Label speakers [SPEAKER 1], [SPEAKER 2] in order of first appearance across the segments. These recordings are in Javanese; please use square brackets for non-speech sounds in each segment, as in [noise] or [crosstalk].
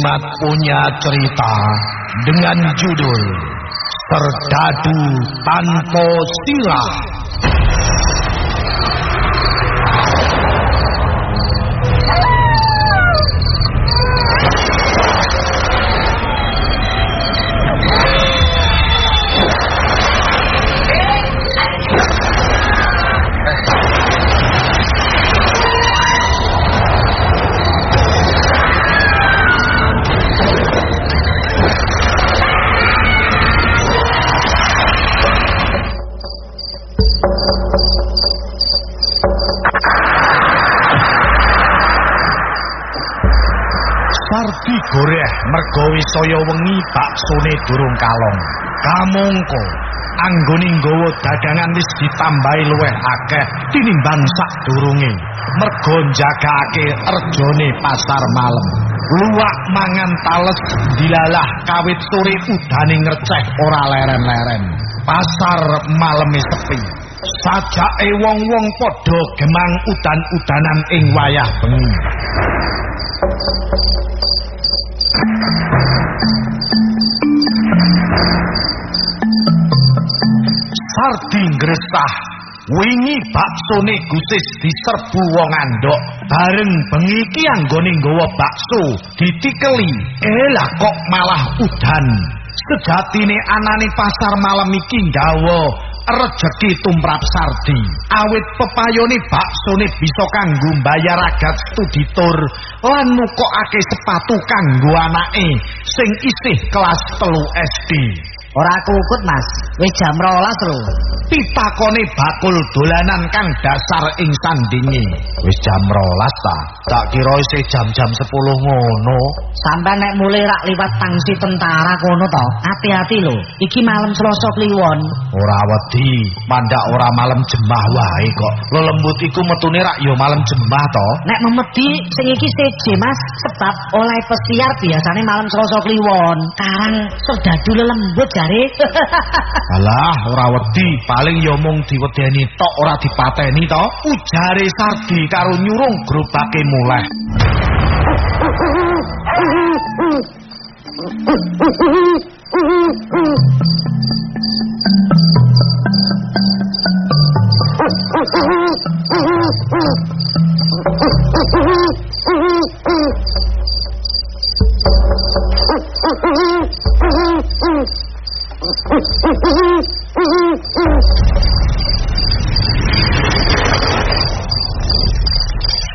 [SPEAKER 1] Jimat punya cerita dengan judul Serdadu Tanpa Sirah. Goreh mergo wisaya wengi baksone durung kalong. Kamangka anggone nggawa dagangan wis ditambahi luwih akeh tinimbang sadurunge. Mergo njagake rejone pasar malam. Luwak mangan tales dilalah kawit sore udane ngreceh ora leren-leren. Pasar maleme sepi. Sajake wong-wong padha gemang udan-udanan ing wayah bengi. Sardi ngresah wingi baksone gusis diserbu wong andok bareng bengi iki anggone nggawa bakso ditikeli. Eh kok malah udan. Sejatine anane pasar malam iki nggawa rejeki tumrap Sardi. Awit pepayone baksone bisa kanggo mbayar agat studitur lan nukokake sepatu kanggo anake sing isih kelas telu SD
[SPEAKER 2] Ora kukut, Mas. Wis jam 12 lho.
[SPEAKER 1] pitakone bakul dolanan kang dasar ing sandinge wis jam 12 ta tak kira isih jam-jam 10 ngono
[SPEAKER 2] Sampai nek mulai rak liwat tangsi tentara kono to. Hati-hati lho. Iki malam Selasa kliwon.
[SPEAKER 1] ora wedi mandak ora malam jemah wae kok lelembut iku metune rak ya malam jemah to
[SPEAKER 2] Nek memedi sing iki seje, Mas, sebab oleh pesiar biasane malam Selasa kliwon. Karang serdadu lelembut jare. [laughs]
[SPEAKER 1] Alah, ora wedi, paling ya mung diwedeni tok ora dipateni to. Ujare Sardi karo nyurung gerobake muleh. [laughs]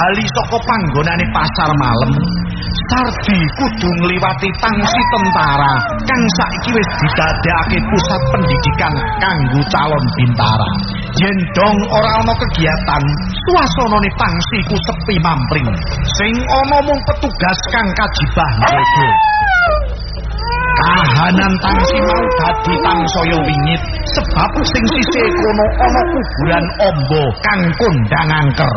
[SPEAKER 1] bali saka panggonane pasar malam, Sardi kudu ngliwati tangsi tentara kang saiki wis didadekake pusat pendidikan kanggo calon bintara. Yen dong ora ana kegiatan, suasanane tangsi ku sepi mampring. Sing ana mung petugas kang kajibah njogo. Kahanan tangsi mau dadi tangsaya wingit sebab sing sisih kono ana kuburan ombo kang kondang angker.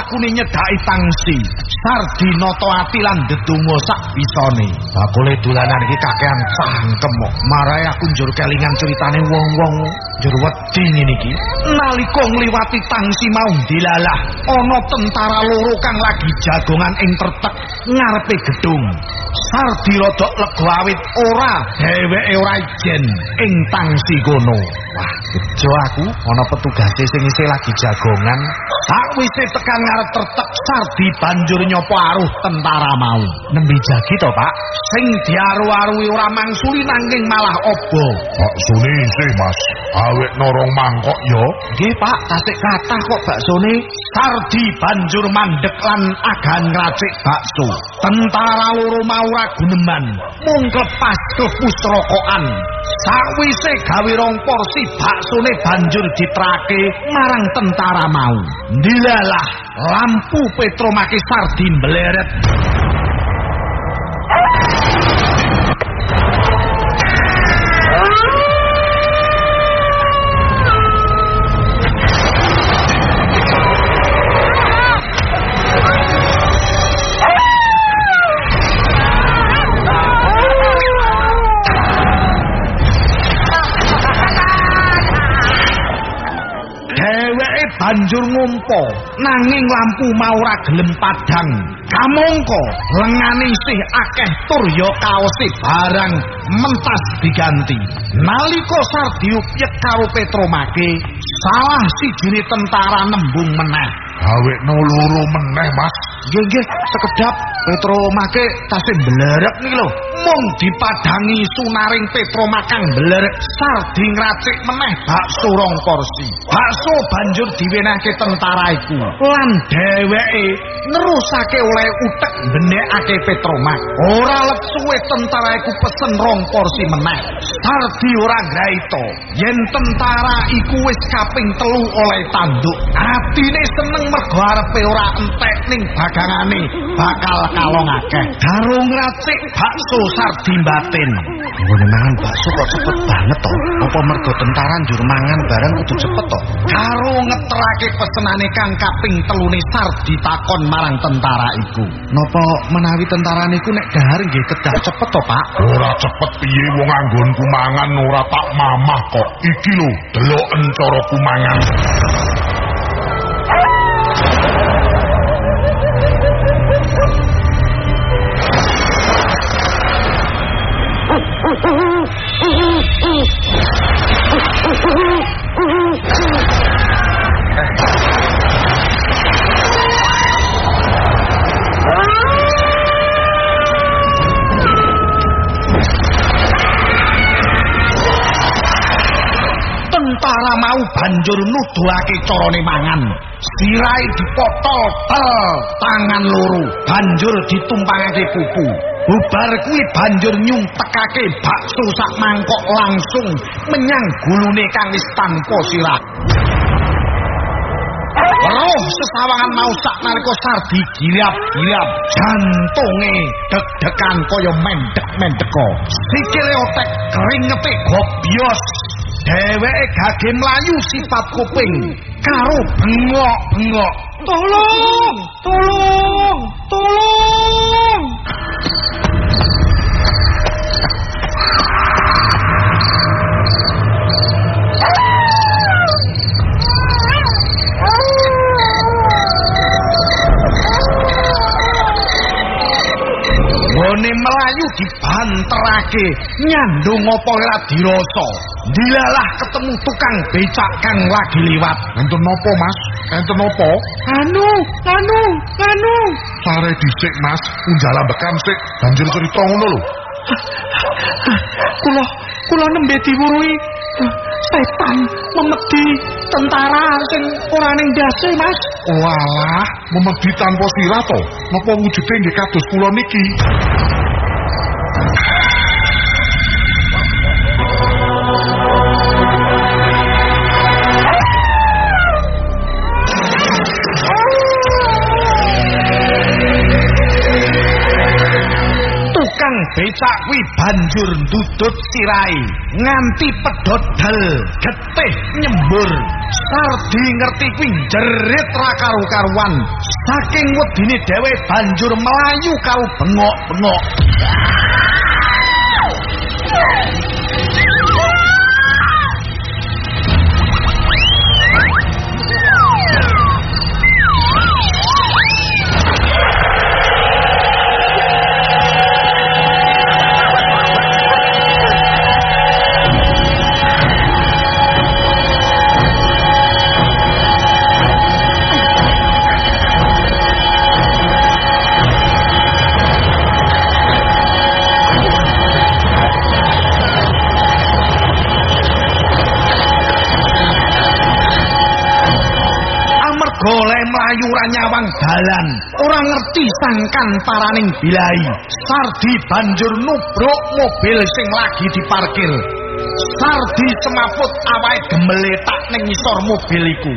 [SPEAKER 1] lakune nyedhaki tangsi, Sardi nata ati lan ndedonga sak bisane. Bakule dolanan iki kakean cangkem kok. Marai aku njur kelingan ceritane wong-wong njur wedi ngene iki. Nalika ngliwati tangsi mau dilalah, ana tentara loro kang lagi jagongan ing tretek ngarepe gedung. Sardi rodok lega awit ora dheweke ora ijen ing tangsi kono. Wah, bejo aku ana petugase sing isih lagi jagongan. Sakwise tekan ngarep tertek Sardi banjur nyopo aruh tentara mau. Nembe jagi to, Pak? Sing diaru-arui ora mangsuli nanging malah obo.
[SPEAKER 3] Baksone isih, Mas. Awet norong mangkok yo.
[SPEAKER 1] Nggih, Pak, tasik kathah kok baksone. Sardi banjur mandek lan agan ngracik bakso. Tentara loro mau ra guneman, mung klepas kepusrokokan. Sawise gawe rong porsi baksone banjur ditrake marang tentara mau. Dilalah lampu petromake Sardi banjur ngumpa nanging lampu mau ora gelem padhang. Kamangka lengane isih akeh tur ya kaose barang mentas diganti. Nalika Sardi upyek karo Petromake, salah sijine tentara nembung meneh.
[SPEAKER 3] Awet no loro meneh, Mas.
[SPEAKER 1] Nggih nggih, sekedap Petromake tasih blerek niki lho. Mung dipadangi sunaring Petromakang blerek Sardi ngracik meneh bakso rong porsi. Bakso banjur diwenehke tentara iku. Lan dheweke nerusake oleh utek benekake Petromak. Ora let suwe tentara iku pesen rong porsi meneh. Sardi ora graito. Yen tentara iku wis kaping telu oleh tanduk. Atine seneng mergo arepe ora entek ning dagangane bakal kalong akeh. Darung racik bakso Sardi batin. Ngene mangan bakso kok cepet banget to. Apa mergo tentara njur mangan barang kudu cepet to? Karo ngeterake pesenane kang kaping telune Sardi takon marang tentara iku. Napa menawi tentara niku nek dahar nggih kedah cepet to, Pak?
[SPEAKER 3] Ora cepet piye wong anggonku mangan ora tak mamah kok. Iki lho, deloken cara kumangan.
[SPEAKER 1] Tentara mau banjur nuduhake carane mangan. Sirai dipotol tel, tangan loro banjur ditumpangake pupu. Bubar kuwi banjur nyuntekake bakso sak mangkok langsung menyang gulune kang wis tanpa sirah. Roh sesawangan mau sak nalika sardi girap-girap jantunge deg-degan kaya mendek-mendeko. Sikile otek keringete gobyos. Dheweke gage mlayu sifat kuping karo bengok-bengok. Tolong! Tolong! Tolong! Gone melayu dibanterake nyandung apa ora dirasa. Dilalah ketemu tukang becak kang lagi liwat.
[SPEAKER 3] Enten napa, Mas? Enten napa?
[SPEAKER 1] Anu, anu, anu.
[SPEAKER 3] Sare dhisik, Mas. Unjala bekam sik. Banjur cerita ngono lho.
[SPEAKER 1] Kula kula nembe diwuruhi eh, setan memedi tentara sing ora ning ndase, Mas.
[SPEAKER 3] Walah, memedi tanpa sirah to. Napa wujude nggih kados kula niki?
[SPEAKER 1] Tukang becak kuwi banjur ndudut sirai nganti pedhot dal getih nyembur. Sardi ngerti kuwi jerit ra karu-karuan. Saking wedine dhewe banjur melayu karo bengok-bengok. Ora nyawang dalan, ora ngerti sangkan paraning bilai. Sardi banjur nubruk mobil sing lagi diparkir. Sardi semaput awake gemeletak ning ngisor mobil iku.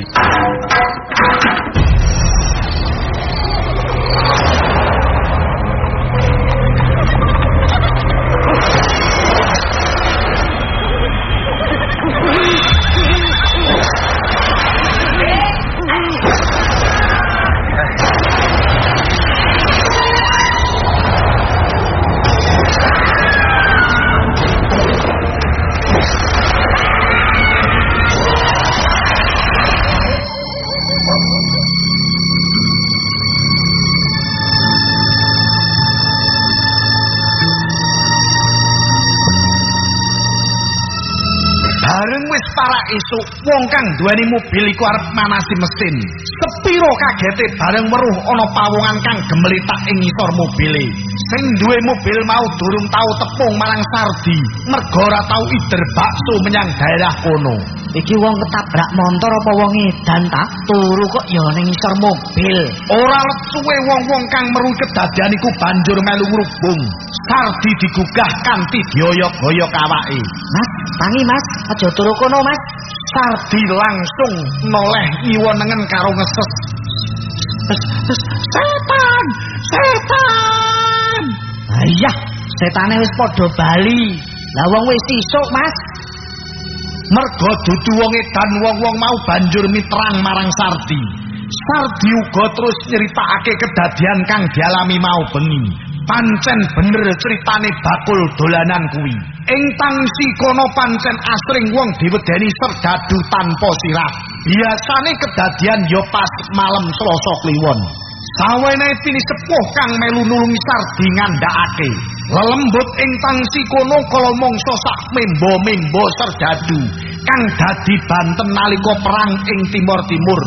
[SPEAKER 1] Para esuk, wong kang duweni mobil iku arep manasi mesin. Sepiro kagete bareng weruh ana pawongan kang gemelitak ing ngisor mobile. Sing duwe mobil mau durung tau tepung marang Sardi, merga ora tau ider bakso menyang daerah kono.
[SPEAKER 2] Iki wong ketabrak motor apa wong edan ta? Turu kok ya ning ngisor mobil.
[SPEAKER 1] Ora let suwe wong-wong kang meru kedadian iku banjur melu ngrubung. Sardi digugah kanthi dioyok-oyok awake.
[SPEAKER 2] Mas, tangi Mas, aja turu kono Mas.
[SPEAKER 1] Sardi langsung noleh ngiwonengen karo ngeses. Setan! Setan!
[SPEAKER 2] Ayah, setane wis padha bali. Lah wong wis isuk Mas.
[SPEAKER 1] Merga dudu wong edan wong-wong mau banjur mitrang marang Sardi. Sardi uga terus nyeritakake kedadian kang dialami mau bengi. Pancen bener ceritane bakul dolanan kuwi. Ing tangsi kono pancen asring wong diwedeni serdadu tanpa sirah. Biasane kedadian ya pas malam Selasa kliwon. Sawene tini sepuh kang melu nulungi Sardi ngandhakake. Lelembut ing tangsi kono kala mangsa sak membo-membo serdadu kang dadi banten nalika perang ing Timur Timur.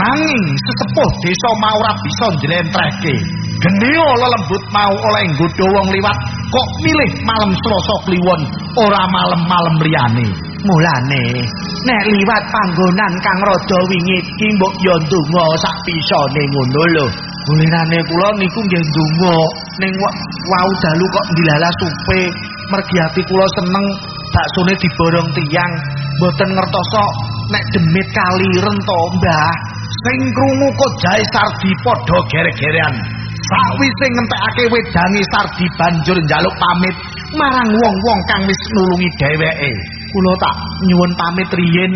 [SPEAKER 1] Nanging sesepuh desa mau ora bisa njlentrehke. Gendeo lelembut mau oleh nggodha wong liwat kok milih malam Selasa kliwon ora malam-malam liyane. Mulane nek liwat panggonan kang rada wingi iki mbok yo ndonga sak pisane ngono lho. Kulirane kula niku nggih ndonga ning wau dalu kok dilala supe mergi ati kula seneng baksone diborong tiyang mboten ngertoso nek demit kaliren to Mbah. Sing krungu kok jae sardi padha gere-gerean. Sawise ngentekake wedange sardi banjur njaluk pamit marang wong-wong kang wis nulungi dheweke. Kula tak nyuwun pamit riyin.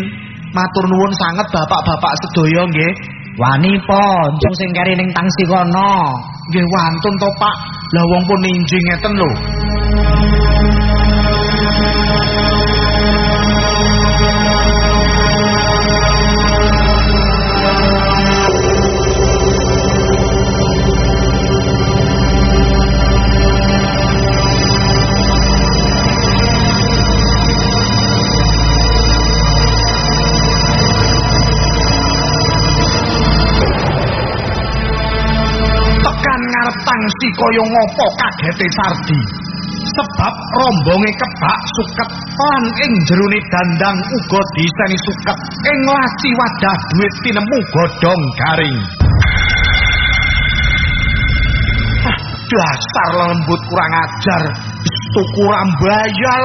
[SPEAKER 1] Matur nuwun sanget bapak-bapak sedaya nggih.
[SPEAKER 2] Wani po, njung sing keri ning tangsi kono.
[SPEAKER 1] Nggih wantun to Pak. Lah wong pun ninjing ngeten lho. Kaya ngopo kagete Sardi. Sebab rombonge kebak suket lan ing jerone dandang uga diseni suket. Ing laci wadah duit tinemu godhong garing. Dasar lembut kurang ajar, tuku rambayal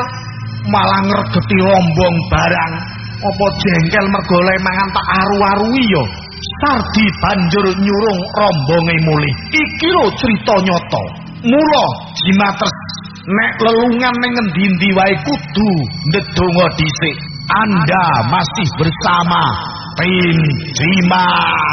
[SPEAKER 1] malah ngregeti rombong barang. Apa jengkel mergo mangan tak aru-arui yo. Sardi banjur nyurung rombonge mulih. Iki lho crita nyata. Mula jimatres nek lelungan ning ngendi-endi wae kudu ndedonga dhisik. Anda masih bersama tim Jimat.